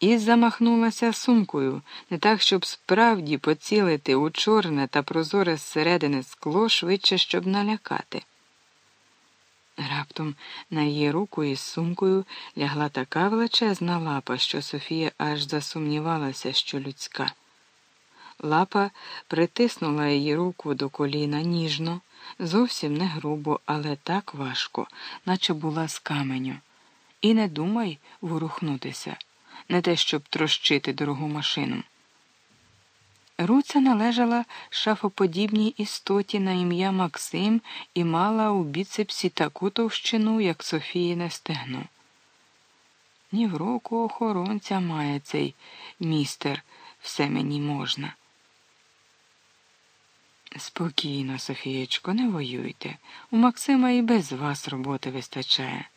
і замахнулася сумкою, не так, щоб справді поцілити у чорне та прозоре зсередини скло швидше, щоб налякати. Раптом на її руку із сумкою лягла така величезна лапа, що Софія аж засумнівалася, що людська. Лапа притиснула її руку до коліна ніжно, зовсім не грубо, але так важко, наче була з каменю. І не думай ворухнутися, не те, щоб трощити дорогу машину. Руця належала шафоподібній істоті на ім'я Максим і мала у біцепсі таку товщину, як Софіїне стегно. Ні в року охоронця має цей містер, все мені можна. Спокійно, Софієчко, не воюйте. У Максима і без вас роботи вистачає.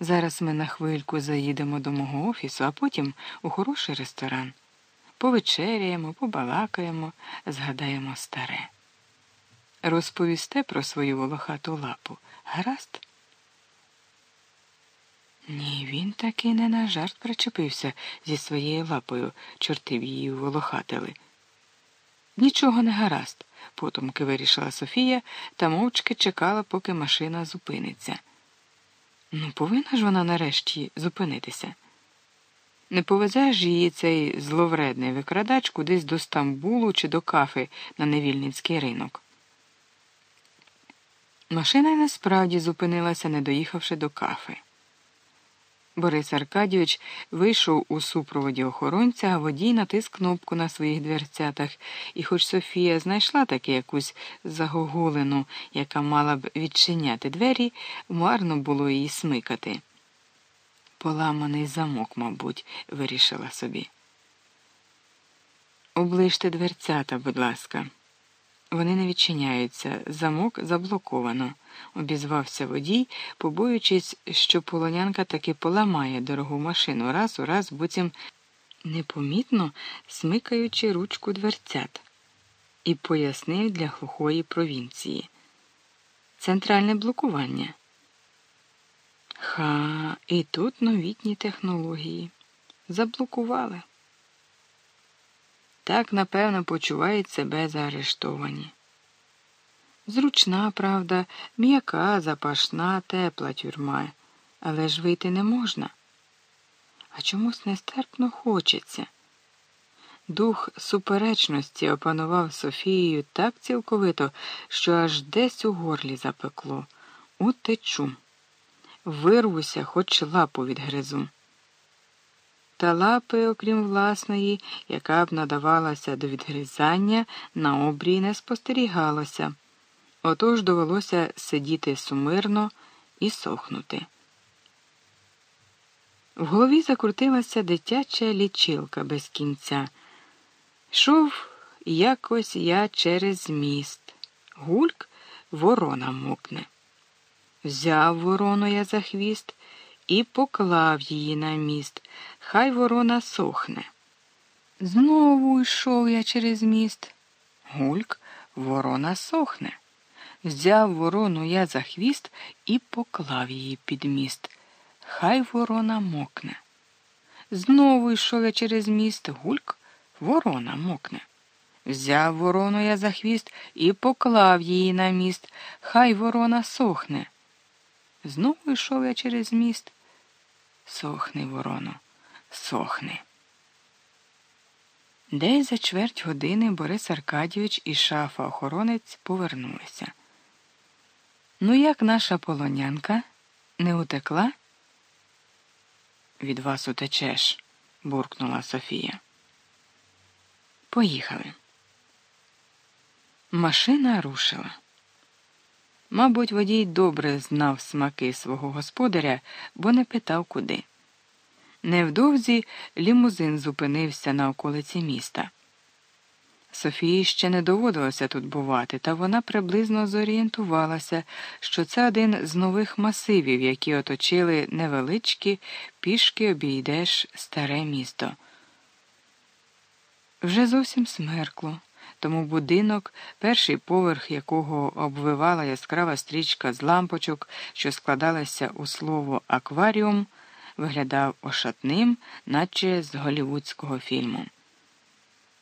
Зараз ми на хвильку заїдемо до мого офісу, а потім у хороший ресторан. Повечеряємо, побалакаємо, згадаємо старе. Розповісте про свою волохату лапу. Гаразд? Ні, він таки не на жарт причепився зі своєю лапою, чортив її волохатили. Нічого не гаразд, потомки вирішила Софія та мовчки чекала, поки машина зупиниться. Ну, повинна ж вона нарешті зупинитися. Не повезе ж її цей зловредний викрадач кудись до Стамбулу чи до кафи на невільницький ринок. Машина й насправді зупинилася, не доїхавши до кафи. Борис Аркадійович вийшов у супроводі охоронця, а водій натис кнопку на своїх дверцятах, і хоч Софія знайшла таки якусь загогулину, яка мала б відчиняти двері, марно було її смикати. Поламаний замок, мабуть, вирішила собі. Оближте дверцята, будь ласка. Вони не відчиняються, замок заблоковано, обізвався водій, побоюючись, що полонянка таки поламає дорогу машину раз у раз, буцім непомітно смикаючи ручку дверцят, і пояснив для глухої провінції. Центральне блокування. Ха, і тут новітні технології. Заблокували. Так, напевно, почувають себе заарештовані. Зручна, правда, м'яка, запашна, тепла тюрма, але ж вийти не можна. А чомусь нестерпно хочеться. Дух суперечності опанував Софією так цілковито, що аж десь у горлі запекло. Утечу. Вирвуся, хоч лапу відгризу та лапи, окрім власної, яка б надавалася до відгризання, на обрії не спостерігалося. Отож довелося сидіти сумирно і сохнути. В голові закрутилася дитяча лічилка без кінця. Йшов якось я через міст. Гульк ворона мокне. Взяв ворону я за хвіст і поклав її на міст. Хай ворона сохне. Знову йшов я через міст. Гульк, ворона сохне. Взяв ворону я за хвіст і поклав її під міст. Хай ворона мокне. Знову йшов я через міст. Гульк, ворона мокне. Взяв ворону я за хвіст і поклав її на міст. Хай ворона сохне. Знову йшов я через міст. Сохни, вороно, сохни. Десь за чверть години Борис Аркадійович і шафа охоронець повернулися. Ну, як наша полонянка не утекла? Від вас утечеш, буркнула Софія. Поїхали. Машина рушила. Мабуть, водій добре знав смаки свого господаря, бо не питав куди. Невдовзі лімузин зупинився на околиці міста. Софії ще не доводилося тут бувати, та вона приблизно зорієнтувалася, що це один з нових масивів, які оточили невеличкі, пішки обійдеш старе місто. Вже зовсім смеркло тому будинок, перший поверх якого обвивала яскрава стрічка з лампочок, що складалася у слово акваріум. Виглядав ошатним, наче з голівудського фільму.